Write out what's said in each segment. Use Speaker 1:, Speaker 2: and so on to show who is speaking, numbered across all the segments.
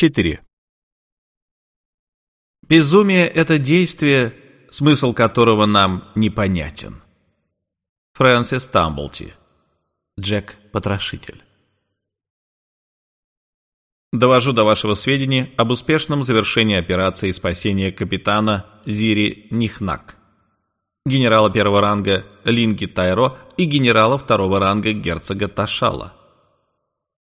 Speaker 1: 4. Безумие — это действие, смысл которого нам непонятен. Фрэнсис Тамблти. Джек-потрошитель. Довожу до вашего сведения об успешном завершении операции спасения капитана Зири Нихнак, генерала первого ранга Линги Тайро и генерала второго ранга герцога Ташала –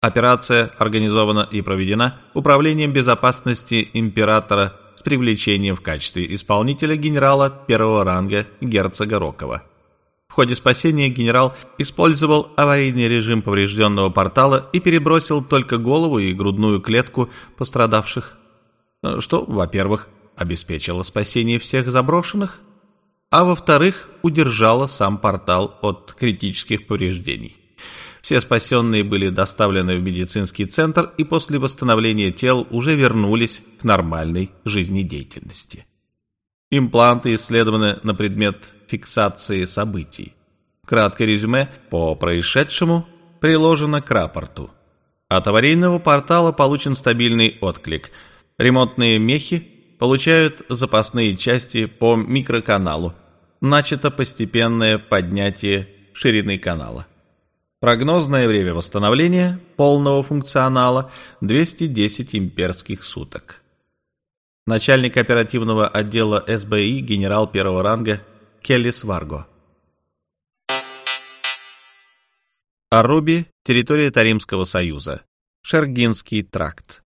Speaker 1: Операция организована и проведена Управлением безопасности императора с привлечением в качестве исполнителя генерала первого ранга герцога Рокова. В ходе спасения генерал использовал аварийный режим поврежденного портала и перебросил только голову и грудную клетку пострадавших, что, во-первых, обеспечило спасение всех заброшенных, а во-вторых, удержало сам портал от критических повреждений. Все спасенные были доставлены в медицинский центр и после восстановления тел уже вернулись к нормальной жизнедеятельности. Импланты исследованы на предмет фиксации событий. Краткое резюме по происшедшему приложено к рапорту. От аварийного портала получен стабильный отклик. Ремонтные мехи получают запасные части по микроканалу. Начато постепенное поднятие ширины канала. Прогнозное время восстановления полного функционала 210 имперских суток. Начальник оперативного отдела СБИ генерал первого ранга Келлис Варго. Аруби, территория Таримского союза. Шергинский тракт.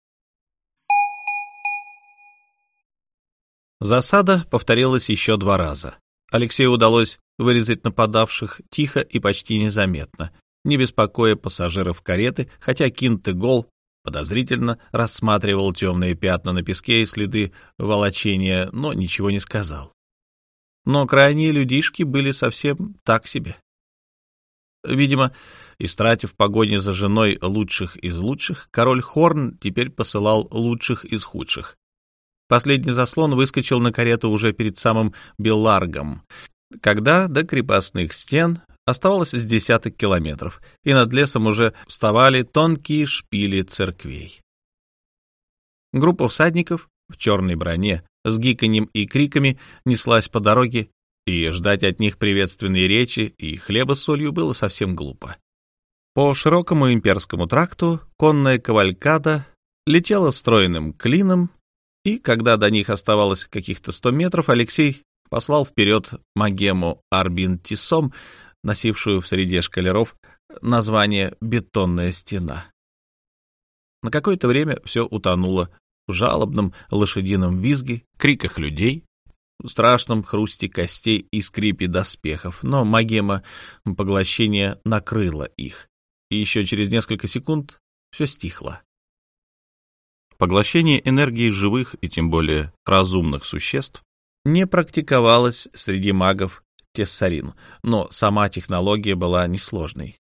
Speaker 1: Засада повторилась еще два раза. Алексею удалось вырезать нападавших тихо и почти незаметно, не беспокоя пассажиров кареты, хотя Кинтегол подозрительно рассматривал темные пятна на песке и следы волочения, но ничего не сказал. Но крайние людишки были совсем так себе. Видимо, истратив погони за женой лучших из лучших, король Хорн теперь посылал лучших из худших. Последний заслон выскочил на карету уже перед самым Белларгом, когда до крепостных стен Оставалось с десяток километров, и над лесом уже вставали тонкие шпили церквей. Группа всадников в черной броне с гиканьем и криками неслась по дороге, и ждать от них приветственной речи и хлеба с солью было совсем глупо. По широкому имперскому тракту конная кавалькада летела стройным клином, и когда до них оставалось каких-то сто метров, Алексей послал вперед Магему Арбин Тисом, носившую в среде шкалеров название «бетонная стена». На какое-то время все утонуло в жалобном лошадином визге, криках людей, страшном хрусте костей и скрипе доспехов, но магема поглощения накрыла их, и еще через несколько секунд все стихло. Поглощение энергии живых и тем более разумных существ не практиковалось среди магов тессарин, но сама технология была несложной.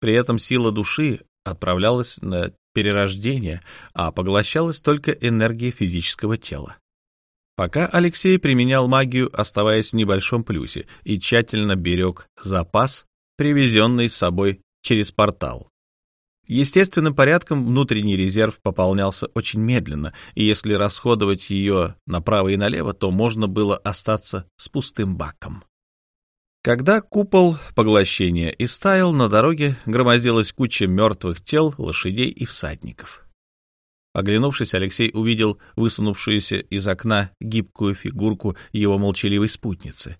Speaker 1: При этом сила души отправлялась на перерождение, а поглощалась только энергия физического тела. Пока Алексей применял магию, оставаясь в небольшом плюсе, и тщательно берег запас, привезенный с собой через портал. Естественным порядком внутренний резерв пополнялся очень медленно, и если расходовать ее направо и налево, то можно было остаться с пустым баком. Когда купол поглощения истаял, на дороге громоздилась куча мертвых тел, лошадей и всадников. Оглянувшись, Алексей увидел высунувшуюся из окна гибкую фигурку его молчаливой спутницы.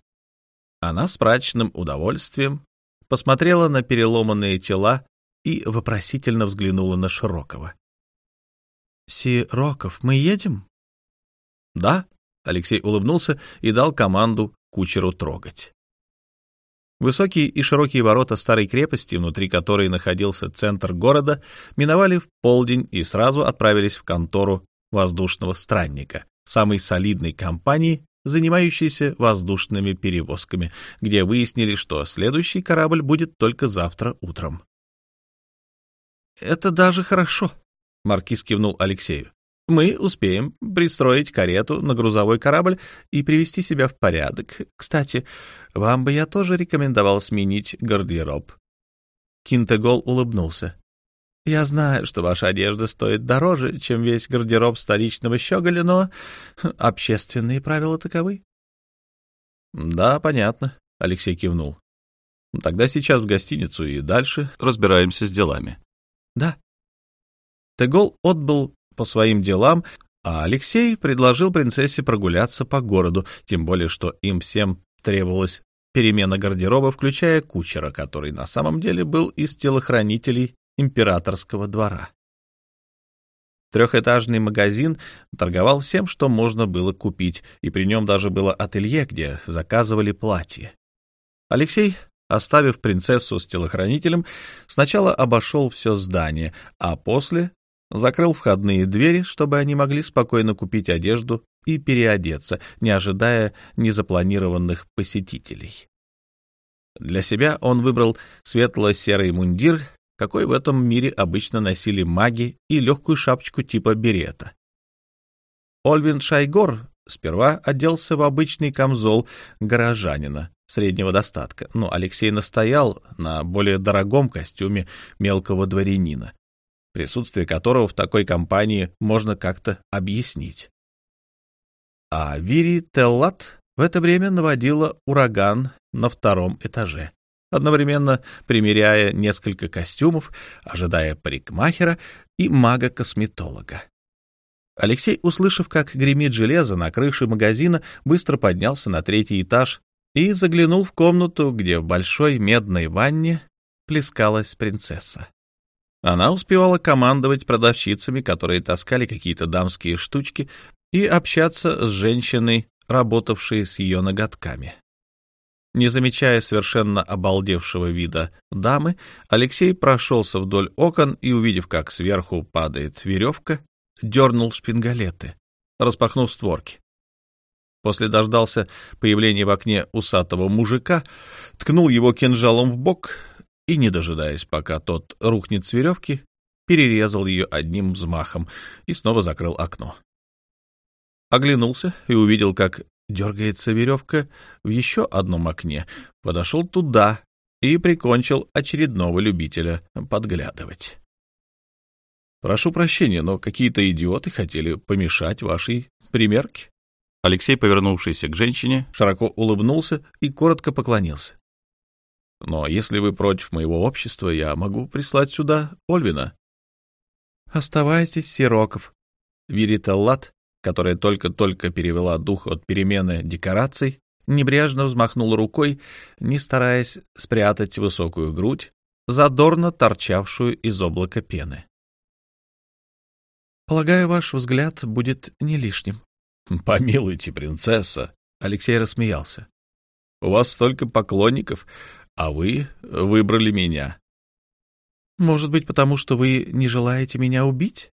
Speaker 1: Она с мрачным удовольствием посмотрела на переломанные тела и вопросительно взглянула на Широкого. «Сироков, мы едем?» «Да», — Алексей улыбнулся и дал команду кучеру трогать. Высокие и широкие ворота старой крепости, внутри которой находился центр города, миновали в полдень и сразу отправились в контору воздушного странника, самой солидной компании, занимающейся воздушными перевозками, где выяснили, что следующий корабль будет только завтра утром. «Это даже хорошо», — Маркиз кивнул Алексею мы успеем пристроить карету на грузовой корабль и привести себя в порядок. Кстати, вам бы я тоже рекомендовал сменить гардероб. Кинтегол улыбнулся. Я знаю, что ваша одежда стоит дороже, чем весь гардероб столичного щеголя, но общественные правила таковы. — Да, понятно, — Алексей кивнул. — Тогда сейчас в гостиницу и дальше разбираемся с делами. — Да. Тегол отбыл по своим делам, а Алексей предложил принцессе прогуляться по городу, тем более, что им всем требовалась перемена гардероба, включая кучера, который на самом деле был из телохранителей императорского двора. Трехэтажный магазин торговал всем, что можно было купить, и при нем даже было ателье, где заказывали платье. Алексей, оставив принцессу с телохранителем, сначала обошел все здание, а после закрыл входные двери, чтобы они могли спокойно купить одежду и переодеться, не ожидая незапланированных посетителей. Для себя он выбрал светло-серый мундир, какой в этом мире обычно носили маги, и легкую шапочку типа берета. Ольвин Шайгор сперва оделся в обычный камзол горожанина среднего достатка, но Алексей настоял на более дорогом костюме мелкого дворянина, присутствие которого в такой компании можно как-то объяснить. А Вири Теллат в это время наводила ураган на втором этаже, одновременно примеряя несколько костюмов, ожидая парикмахера и мага-косметолога. Алексей, услышав, как гремит железо на крыше магазина, быстро поднялся на третий этаж и заглянул в комнату, где в большой медной ванне плескалась принцесса. Она успевала командовать продавщицами, которые таскали какие-то дамские штучки, и общаться с женщиной, работавшей с ее ноготками. Не замечая совершенно обалдевшего вида дамы, Алексей прошелся вдоль окон и, увидев, как сверху падает веревка, дернул шпингалеты, распахнув створки. После дождался появления в окне усатого мужика, ткнул его кинжалом в бок и, не дожидаясь, пока тот рухнет с веревки, перерезал ее одним взмахом и снова закрыл окно. Оглянулся и увидел, как дергается веревка в еще одном окне, подошел туда и прикончил очередного любителя подглядывать. «Прошу прощения, но какие-то идиоты хотели помешать вашей примерке». Алексей, повернувшийся к женщине, широко улыбнулся и коротко поклонился. Но если вы против моего общества, я могу прислать сюда Ольвина. — Оставайтесь, Сироков. Вирита Лат, которая только-только перевела дух от перемены декораций, небрежно взмахнула рукой, не стараясь спрятать высокую грудь, задорно торчавшую из облака пены. «Полагаю, ваш взгляд будет не лишним». «Помилуйте, принцесса!» — Алексей рассмеялся. «У вас столько поклонников, а вы выбрали меня. — Может быть, потому что вы не желаете меня убить?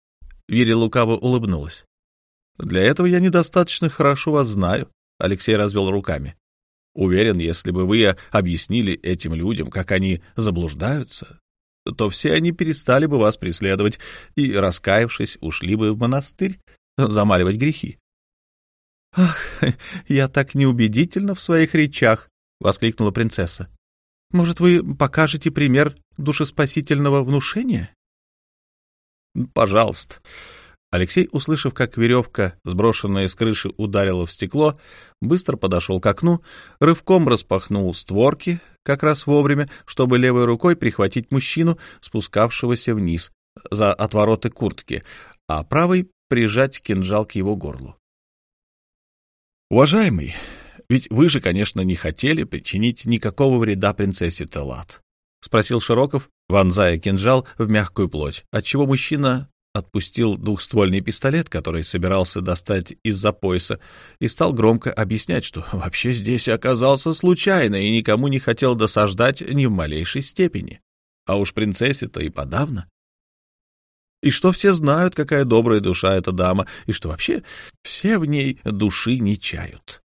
Speaker 1: Вири лукаво улыбнулась. — Для этого я недостаточно хорошо вас знаю, — Алексей развел руками. — Уверен, если бы вы объяснили этим людям, как они заблуждаются, то все они перестали бы вас преследовать и, раскаявшись, ушли бы в монастырь замаливать грехи. — Ах, я так неубедительна в своих речах! — воскликнула принцесса. Может, вы покажете пример душеспасительного внушения? Пожалуйста. Алексей, услышав, как веревка, сброшенная с крыши, ударила в стекло, быстро подошел к окну, рывком распахнул створки, как раз вовремя, чтобы левой рукой прихватить мужчину, спускавшегося вниз, за отвороты куртки, а правой прижать кинжал к его горлу. «Уважаемый, ведь вы же, конечно, не хотели причинить никакого вреда принцессе Телат, — спросил Широков, вонзая кинжал в мягкую плоть, отчего мужчина отпустил двухствольный пистолет, который собирался достать из-за пояса, и стал громко объяснять, что вообще здесь оказался случайно и никому не хотел досаждать ни в малейшей степени. А уж принцессе-то и подавно. И что все знают, какая добрая душа эта дама, и что вообще все в ней души не чают.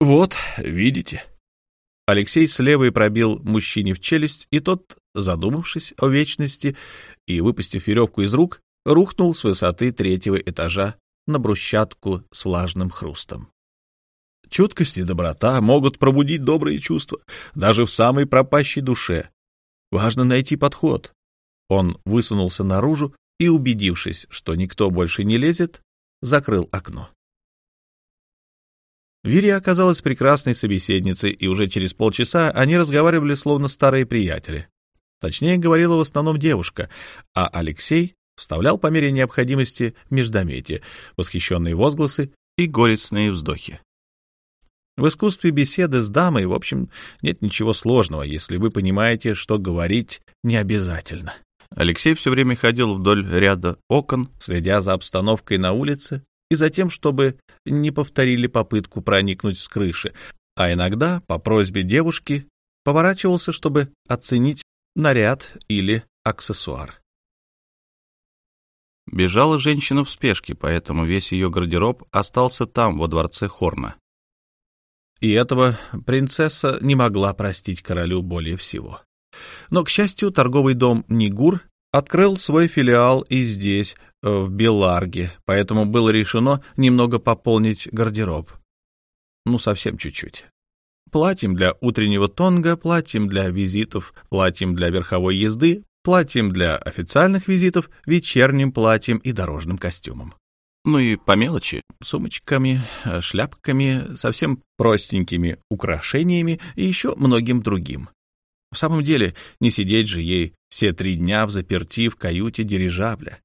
Speaker 1: «Вот, видите». Алексей с левой пробил мужчине в челюсть, и тот, задумавшись о вечности и выпустив веревку из рук, рухнул с высоты третьего этажа на брусчатку с влажным хрустом. Чуткость и доброта могут пробудить добрые чувства, даже в самой пропащей душе. Важно найти подход. Он высунулся наружу и, убедившись, что никто больше не лезет, закрыл окно. Вирия оказалась прекрасной собеседницей, и уже через полчаса они разговаривали словно старые приятели. Точнее, говорила в основном девушка, а Алексей вставлял по мере необходимости междометия, восхищенные возгласы и горестные вздохи. В искусстве беседы с дамой, в общем, нет ничего сложного, если вы понимаете, что говорить не обязательно. Алексей все время ходил вдоль ряда окон, следя за обстановкой на улице и за тем, чтобы не повторили попытку проникнуть с крыши, а иногда, по просьбе девушки, поворачивался, чтобы оценить наряд или аксессуар. Бежала женщина в спешке, поэтому весь ее гардероб остался там, во дворце Хорна. И этого принцесса не могла простить королю более всего. Но, к счастью, торговый дом Нигур открыл свой филиал и здесь, в Беларге, поэтому было решено немного пополнить гардероб. Ну, совсем чуть-чуть. Платьем для утреннего тонга, платьем для визитов, платьем для верховой езды, платьем для официальных визитов, вечерним платьем и дорожным костюмом. Ну и по мелочи, сумочками, шляпками, совсем простенькими украшениями и еще многим другим. В самом деле, не сидеть же ей все три дня в заперти в каюте дирижабля,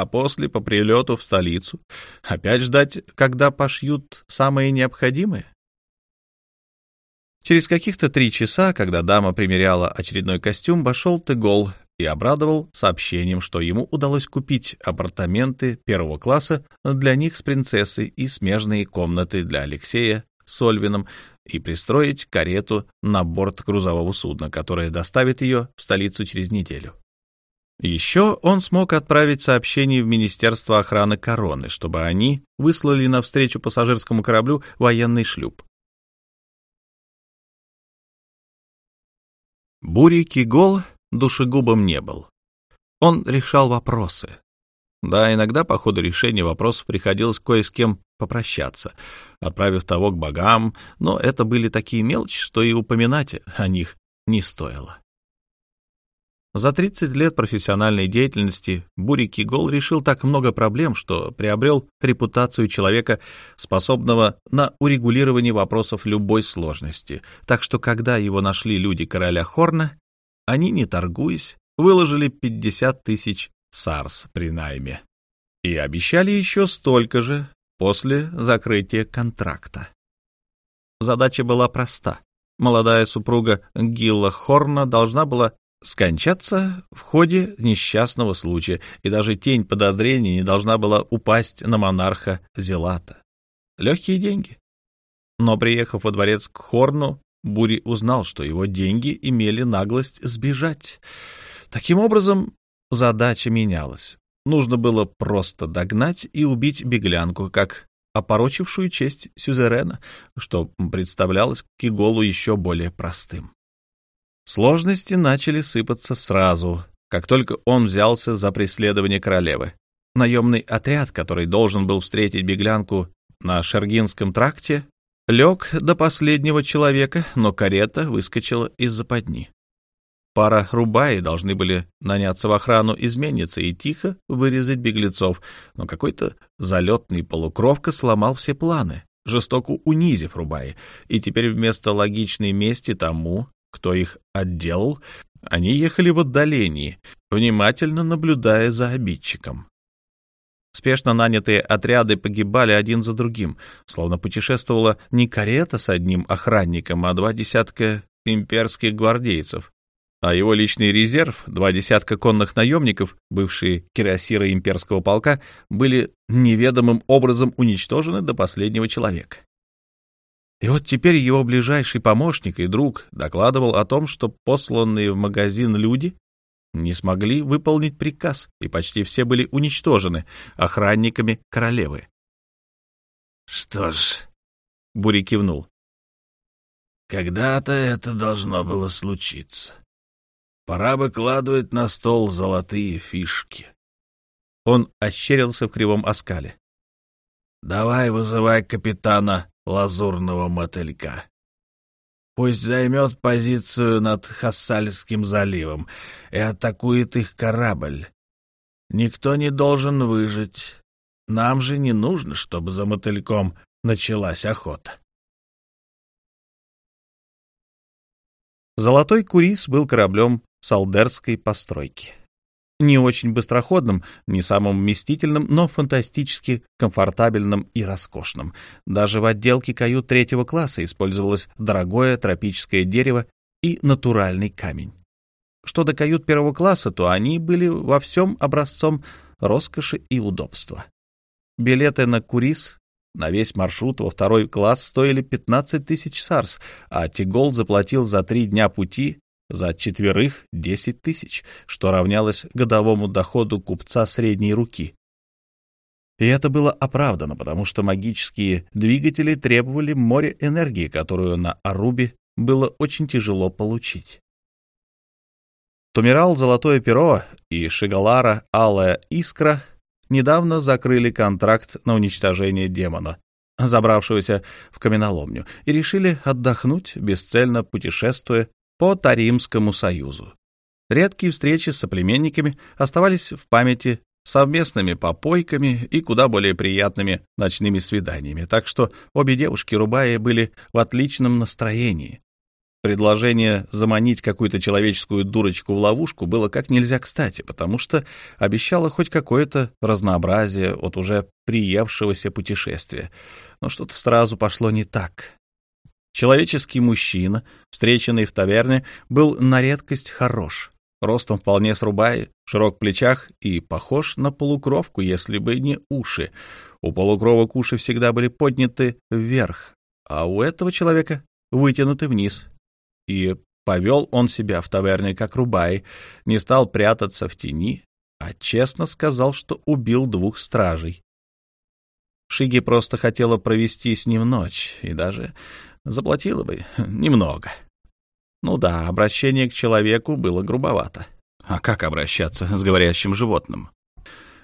Speaker 1: а после по прилету в столицу опять ждать, когда пошьют самое необходимое. Через каких-то три часа, когда дама примеряла очередной костюм, вошел Тегол и обрадовал сообщением, что ему удалось купить апартаменты первого класса для них с принцессой и смежные комнаты для Алексея с Ольвином и пристроить карету на борт грузового судна, которое доставит ее в столицу через неделю. Еще он смог отправить сообщение в Министерство охраны короны, чтобы они выслали навстречу пассажирскому кораблю военный шлюп. Бури Кигол душегубом не был. Он решал вопросы. Да, иногда по ходу решения вопросов приходилось кое с кем попрощаться, отправив того к богам, но это были такие мелочи, что и упоминать о них не стоило. За 30 лет профессиональной деятельности Бури Кигол решил так много проблем, что приобрел репутацию человека, способного на урегулирование вопросов любой сложности. Так что, когда его нашли люди короля Хорна, они, не торгуясь, выложили 50 тысяч сарс при найме и обещали еще столько же после закрытия контракта. Задача была проста. Молодая супруга Гилла Хорна должна была скончаться в ходе несчастного случая, и даже тень подозрений не должна была упасть на монарха Зелата. Легкие деньги. Но, приехав во дворец к Хорну, Бури узнал, что его деньги имели наглость сбежать. Таким образом, задача менялась. Нужно было просто догнать и убить беглянку, как опорочившую честь сюзерена, что представлялось Киголу еще более простым. Сложности начали сыпаться сразу, как только он взялся за преследование королевы. Наемный отряд, который должен был встретить беглянку на Шергинском тракте, лег до последнего человека, но карета выскочила из западни. Пара рубаи должны были наняться в охрану изменницы и тихо вырезать беглецов, но какой-то залетный полукровка сломал все планы, жестоко унизив рубаи, и теперь вместо логичной мести тому, кто их отделал, они ехали в отдалении, внимательно наблюдая за обидчиком. Спешно нанятые отряды погибали один за другим, словно путешествовала не карета с одним охранником, а два десятка имперских гвардейцев, а его личный резерв, два десятка конных наемников, бывшие кирасиры имперского полка, были неведомым образом уничтожены до последнего человека. И вот теперь его ближайший помощник и друг докладывал о том, что посланные в магазин люди не смогли выполнить приказ, и почти все были уничтожены охранниками королевы.
Speaker 2: «Что ж...»
Speaker 1: — Бури кивнул.
Speaker 2: «Когда-то это должно было случиться. Пора выкладывать на стол золотые фишки».
Speaker 1: Он ощерился в кривом оскале.
Speaker 2: «Давай вызывай капитана лазурного мотылька. Пусть займет позицию над Хассальским заливом и атакует их корабль. Никто не должен выжить. Нам же не нужно, чтобы за мотыльком началась охота.
Speaker 1: Золотой Курис был кораблем салдерской постройки. Не очень быстроходным, не самым вместительным, но фантастически комфортабельным и роскошным. Даже в отделке кают третьего класса использовалось дорогое тропическое дерево и натуральный камень. Что до кают первого класса, то они были во всем образцом роскоши и удобства. Билеты на Курис на весь маршрут во второй класс стоили 15 тысяч сарс, а Тигол заплатил за три дня пути за четверых 10 тысяч, что равнялось годовому доходу купца средней руки. И это было оправдано, потому что магические двигатели требовали море энергии, которую на Арубе было очень тяжело получить. Тумирал Золотое Перо и Шигалара Алая Искра недавно закрыли контракт на уничтожение демона, забравшегося в каменоломню, и решили отдохнуть, бесцельно путешествуя по Таримскому союзу. Редкие встречи с соплеменниками оставались в памяти совместными попойками и куда более приятными ночными свиданиями, так что обе девушки Рубаи были в отличном настроении. Предложение заманить какую-то человеческую дурочку в ловушку было как нельзя кстати, потому что обещало хоть какое-то разнообразие от уже приевшегося путешествия. Но что-то сразу пошло не так. Человеческий мужчина, встреченный в таверне, был на редкость хорош. Ростом вполне срубай, широк в плечах и похож на полукровку, если бы не уши. У полукровок уши всегда были подняты вверх, а у этого человека вытянуты вниз. И повел он себя в таверне как рубай, не стал прятаться в тени, а честно сказал, что убил двух стражей. Шиги просто хотела провести с ним ночь и даже заплатила бы немного. Ну да, обращение к человеку было грубовато. А как обращаться с говорящим животным?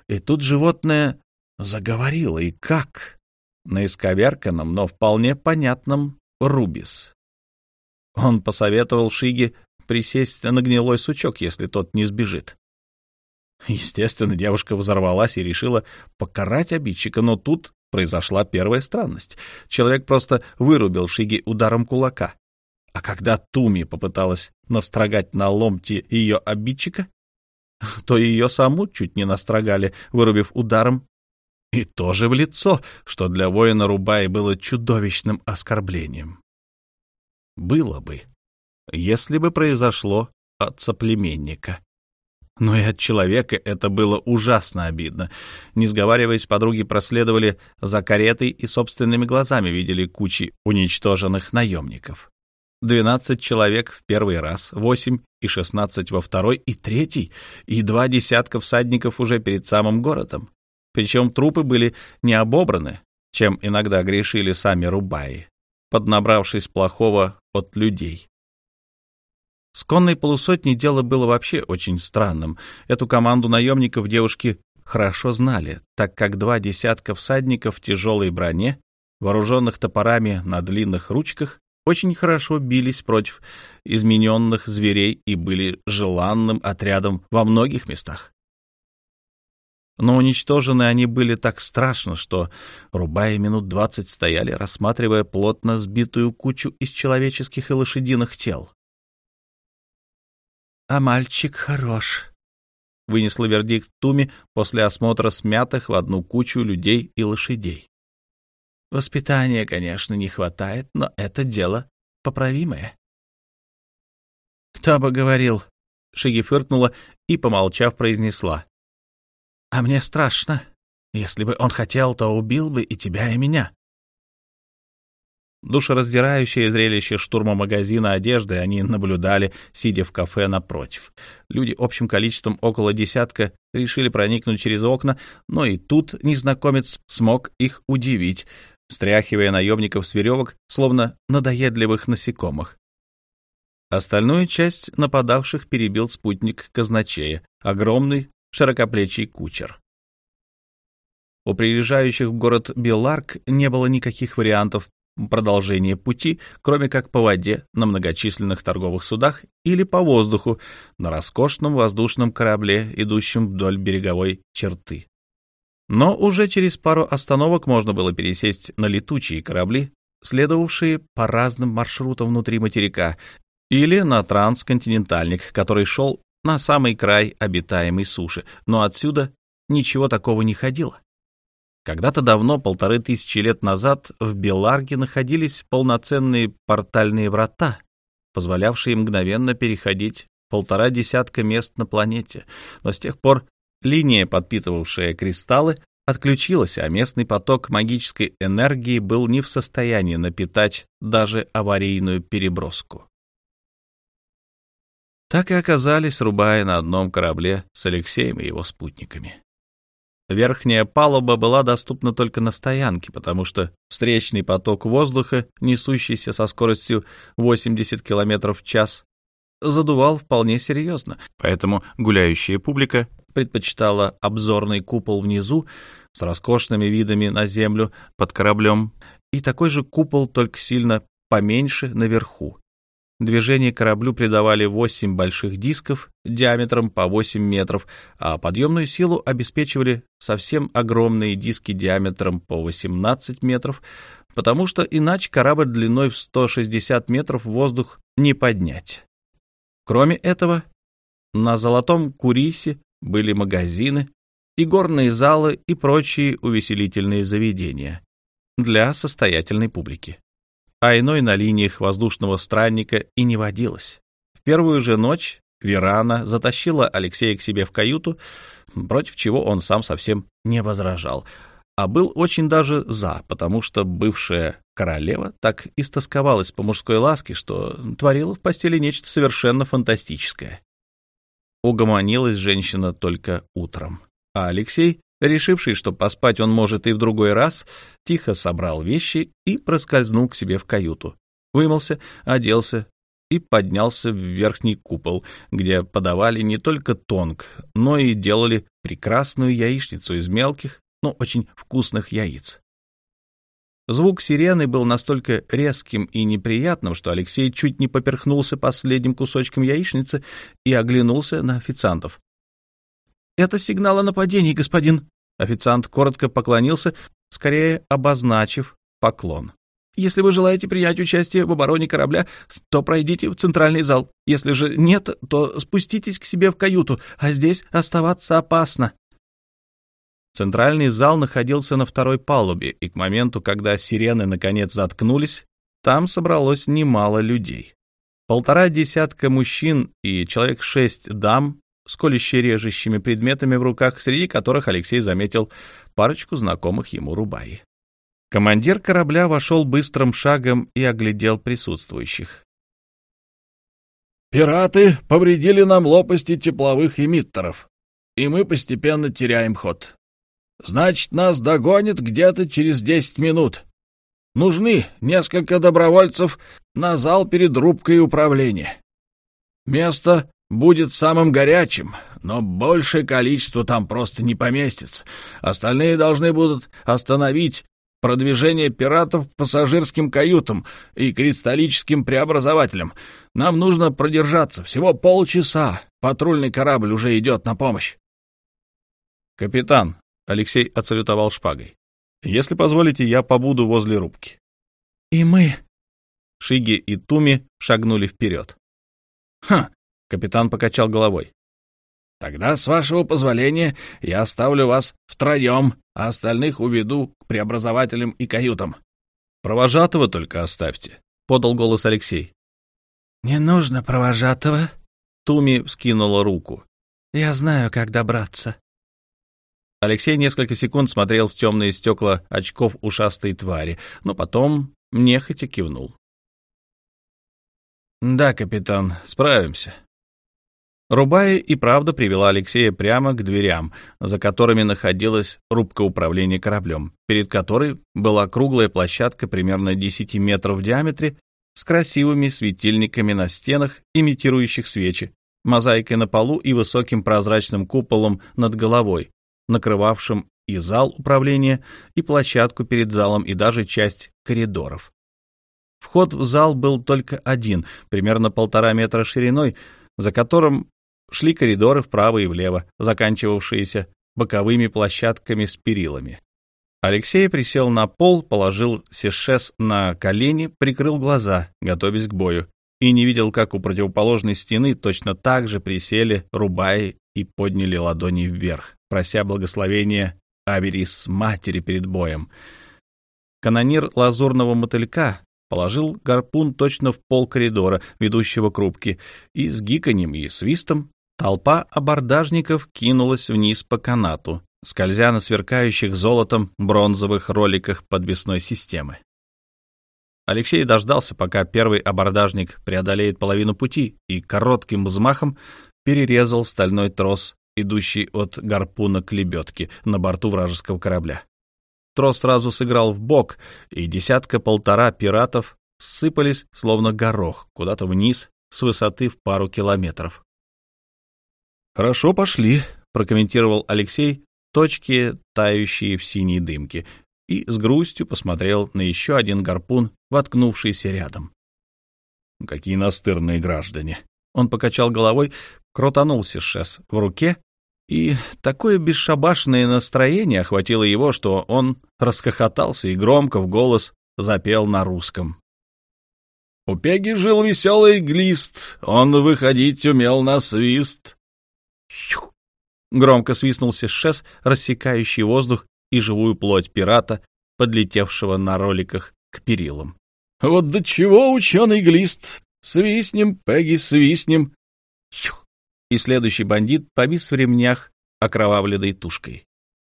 Speaker 1: И тут животное заговорило, и как? На исковерканном, но вполне понятном «рубис». Он посоветовал Шиге присесть на гнилой сучок, если тот не сбежит. Естественно, девушка взорвалась и решила покарать обидчика, но тут произошла первая странность. Человек просто вырубил Шиги ударом кулака. А когда Туми попыталась настрогать на ломти ее обидчика, то ее саму чуть не настрогали, вырубив ударом, и тоже в лицо, что для воина Рубаи было чудовищным оскорблением. Было бы, если бы произошло от соплеменника. Но и от человека это было ужасно обидно. Не сговариваясь, подруги проследовали за каретой и собственными глазами видели кучи уничтоженных наемников. Двенадцать человек в первый раз, восемь и шестнадцать во второй и третий, и два десятка всадников уже перед самым городом. Причем трупы были не обобраны, чем иногда грешили сами рубаи, поднабравшись плохого от людей. С конной полусотней дело было вообще очень странным. Эту команду наемников девушки хорошо знали, так как два десятка всадников в тяжелой броне, вооруженных топорами на длинных ручках, очень хорошо бились против измененных зверей и были желанным отрядом во многих местах. Но уничтожены они были так страшно, что, рубая минут двадцать, стояли, рассматривая плотно сбитую кучу из человеческих и лошадиных тел а мальчик хорош», — вынесла вердикт Туми после осмотра смятых в одну кучу людей и лошадей. «Воспитания, конечно, не хватает, но это дело поправимое». «Кто бы говорил?» — Шиги фыркнула и, помолчав, произнесла. «А мне страшно. Если бы он хотел, то убил бы и тебя, и меня. Душераздирающее зрелище штурма магазина одежды они наблюдали, сидя в кафе напротив. Люди общим количеством около десятка решили проникнуть через окна, но и тут незнакомец смог их удивить, стряхивая наемников с веревок, словно надоедливых насекомых. Остальную часть нападавших перебил спутник казначея, огромный широкоплечий кучер. У приезжающих в город Беларк не было никаких вариантов продолжение пути, кроме как по воде на многочисленных торговых судах или по воздуху на роскошном воздушном корабле, идущем вдоль береговой черты. Но уже через пару остановок можно было пересесть на летучие корабли, следовавшие по разным маршрутам внутри материка, или на трансконтинентальник, который шел на самый край обитаемой суши, но отсюда ничего такого не ходило. Когда-то давно, полторы тысячи лет назад, в Беларге находились полноценные портальные врата, позволявшие мгновенно переходить полтора десятка мест на планете, но с тех пор линия, подпитывавшая кристаллы, отключилась, а местный поток магической энергии был не в состоянии напитать даже аварийную переброску. Так и оказались рубая на одном корабле с Алексеем и его спутниками. Верхняя палуба была доступна только на стоянке, потому что встречный поток воздуха, несущийся со скоростью 80 км в час, задувал вполне серьезно, поэтому гуляющая публика предпочитала обзорный купол внизу с роскошными видами на землю под кораблем. И такой же купол, только сильно поменьше наверху, Движение кораблю придавали 8 больших дисков диаметром по 8 метров, а подъемную силу обеспечивали совсем огромные диски диаметром по 18 метров, потому что иначе корабль длиной в 160 метров воздух не поднять. Кроме этого, на Золотом Курисе были магазины и горные залы и прочие увеселительные заведения для состоятельной публики а иной на линиях воздушного странника и не водилось. В первую же ночь Верана затащила Алексея к себе в каюту, против чего он сам совсем не возражал, а был очень даже за, потому что бывшая королева так истосковалась по мужской ласке, что творила в постели нечто совершенно фантастическое. Угомонилась женщина только утром, а Алексей Решивший, что поспать он может и в другой раз, тихо собрал вещи и проскользнул к себе в каюту. Вымылся, оделся и поднялся в верхний купол, где подавали не только тонг, но и делали прекрасную яичницу из мелких, но очень вкусных яиц. Звук сирены был настолько резким и неприятным, что Алексей чуть не поперхнулся последним кусочком яичницы и оглянулся на официантов. «Это сигнал о нападении, господин», Официант коротко поклонился, скорее обозначив поклон. «Если вы желаете принять участие в обороне корабля, то пройдите в центральный зал. Если же нет, то спуститесь к себе в каюту, а здесь оставаться опасно». Центральный зал находился на второй палубе, и к моменту, когда сирены наконец заткнулись, там собралось немало людей. Полтора десятка мужчин и человек шесть дам с колюще-режущими предметами в руках, среди которых Алексей заметил парочку знакомых ему рубаи. Командир корабля вошел быстрым шагом и оглядел присутствующих.
Speaker 2: «Пираты повредили нам лопасти тепловых эмиттеров, и мы постепенно теряем ход. Значит, нас догонят где-то через десять минут. Нужны несколько добровольцев на зал перед рубкой управления. Место будет самым горячим, но большее количество там просто не поместится. Остальные должны будут остановить продвижение пиратов к пассажирским каютам и кристаллическим преобразователям. Нам нужно продержаться всего полчаса. Патрульный корабль уже идет на помощь.
Speaker 1: «Капитан», — Алексей отсалютовал шпагой, — «если позволите, я побуду возле рубки».
Speaker 3: «И мы...»
Speaker 1: Шиги и Туми шагнули вперед.
Speaker 2: «Ха,
Speaker 1: Капитан покачал головой.
Speaker 2: «Тогда, с вашего позволения, я оставлю вас втроем, а остальных уведу к преобразователям и каютам».
Speaker 1: «Провожатого только оставьте», — подал голос Алексей.
Speaker 3: «Не нужно провожатого», —
Speaker 1: Туми вскинула руку.
Speaker 3: «Я знаю, как добраться».
Speaker 1: Алексей несколько секунд смотрел в темные стекла очков ушастой твари, но потом нехотя кивнул. «Да, капитан, справимся», Рубая и правда привела Алексея прямо к дверям, за которыми находилась рубка управления кораблем, перед которой была круглая площадка примерно 10 метров в диаметре с красивыми светильниками на стенах, имитирующих свечи, мозаикой на полу и высоким прозрачным куполом над головой, накрывавшим и зал управления, и площадку перед залом, и даже часть коридоров, Вход в зал был только один, примерно полтора метра шириной, за которым шли коридоры вправо и влево, заканчивавшиеся боковыми площадками с перилами. Алексей присел на пол, положил сешес на колени, прикрыл глаза, готовясь к бою, и не видел, как у противоположной стены точно так же присели Рубаи и подняли ладони вверх, прося благословения Аверис матери перед боем. Канонир лазурного мотылька положил гарпун точно в пол коридора, ведущего к рубке, и с гиканьем и свистом толпа абордажников кинулась вниз по канату, скользя на сверкающих золотом бронзовых роликах подвесной системы. Алексей дождался, пока первый абордажник преодолеет половину пути, и коротким взмахом перерезал стальной трос, идущий от гарпуна к лебедке на борту вражеского корабля. Трос сразу сыграл в бок, и десятка-полтора пиратов сыпались, словно горох, куда-то вниз, с высоты в пару километров. «Хорошо пошли», — прокомментировал Алексей точки, тающие в синей дымке, и с грустью посмотрел на еще один гарпун, воткнувшийся рядом. «Какие настырные граждане!» Он покачал головой, крутанул шес в руке, и такое бесшабашное настроение охватило его, что он расхохотался и громко в голос запел на русском. «У Пеги жил веселый глист, он выходить умел на свист». Громко свистнулся шес, рассекающий воздух и живую плоть пирата, подлетевшего на роликах к перилам. «Вот до чего ученый глист! Свистнем, Пегги, свистнем!» И следующий бандит повис в ремнях окровавленной тушкой.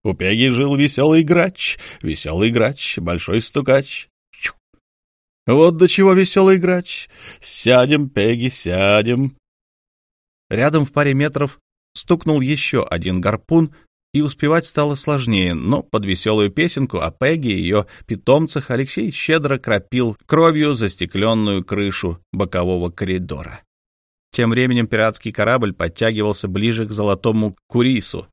Speaker 1: У Пеги жил веселый грач, веселый грач, большой стукач. Вот до чего веселый грач. Сядем, Пеги, сядем. Рядом в паре метров стукнул еще один гарпун, и успевать стало сложнее, но под веселую песенку о Пегги и ее питомцах Алексей щедро кропил кровью застекленную крышу бокового коридора. Тем временем пиратский корабль подтягивался ближе к золотому Курису,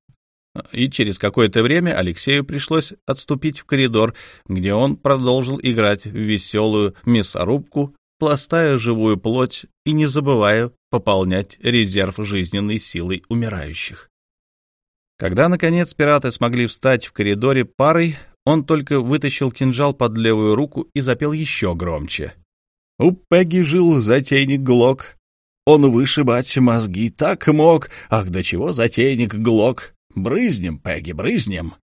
Speaker 1: и через какое-то время Алексею пришлось отступить в коридор, где он продолжил играть в веселую мясорубку, пластая живую плоть и не забывая пополнять резерв жизненной силой умирающих. Когда, наконец, пираты смогли встать в коридоре парой, он только вытащил кинжал под левую руку и запел еще громче. «У Пегги жил затейник Глок. Он вышибать мозги так мог. Ах, до чего затейник Глок! Брызнем, Пегги, брызнем!»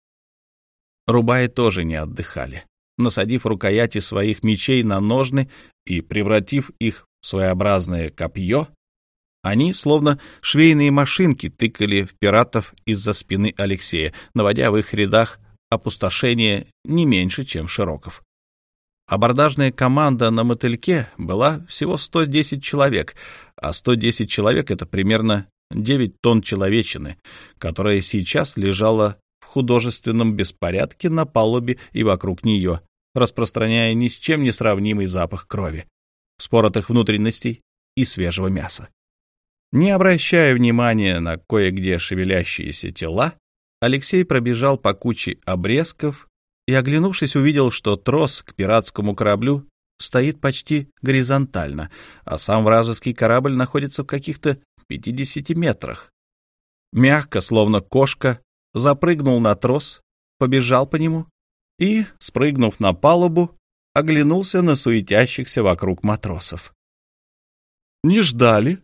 Speaker 1: Рубаи тоже не отдыхали. Насадив рукояти своих мечей на ножны и превратив их в своеобразное копье, они, словно швейные машинки, тыкали в пиратов из-за спины Алексея, наводя в их рядах опустошение не меньше, чем Широков. Абордажная команда на мотыльке была всего 110 человек, а 110 человек — это примерно 9 тонн человечины, которая сейчас лежала художественном беспорядке на палубе и вокруг нее, распространяя ни с чем не сравнимый запах крови, споротых внутренностей и свежего мяса. Не обращая внимания на кое-где шевелящиеся тела, Алексей пробежал по куче обрезков и, оглянувшись, увидел, что трос к пиратскому кораблю стоит почти горизонтально, а сам вражеский корабль находится в каких-то 50 метрах. Мягко, словно кошка, запрыгнул на трос, побежал по нему и, спрыгнув на палубу, оглянулся на суетящихся вокруг матросов. «Не ждали?»